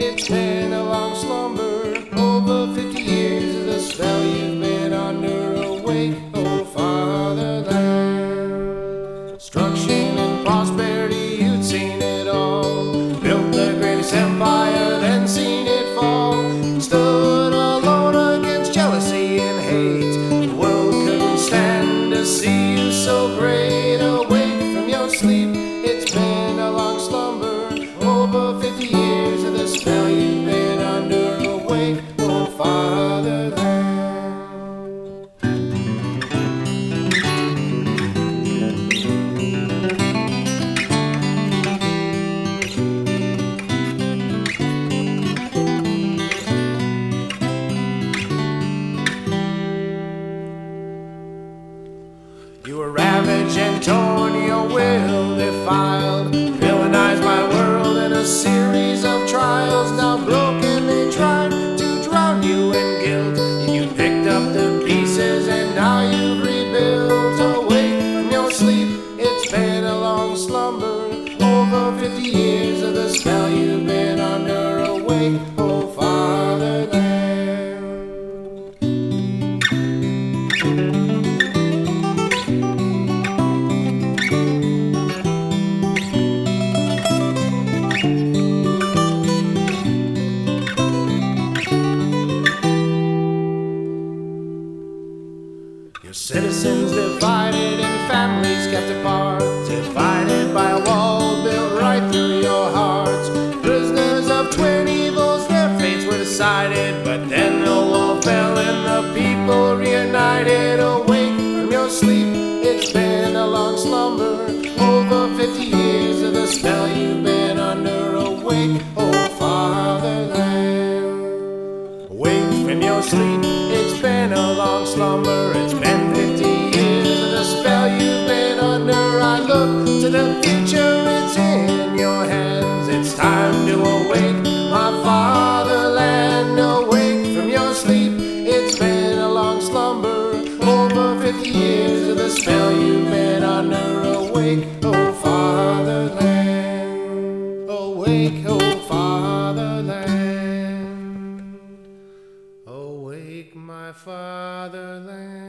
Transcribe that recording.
It's been a long slumber. Over 50 years of the spell you've been under awake. You were ravaged and torn, your will defiled, villainized my world in a series of trials. Now broken, they tried to drown you in guilt. You picked up the pieces, and now you rebuild. Awake from your sleep, it's been a long slumber. Over 50 years of the spell you We're citizens divided and families kept apart, divided by a wall built right through your hearts. Prisoners of twin evils, their fates were decided, but then the wall fell and the people reunited. Awake from your sleep, it's been a long slumber. Over 50 years of the spell you've been under. Awake, oh fatherland. Awake from your sleep, it's been a long slumber. It's been it's time to awake my fatherland. Awake from your sleep. It's been a long slumber, over 50 years of the spell you've been under. Awake, oh fatherland. Awake, oh fatherland. Awake, my fatherland.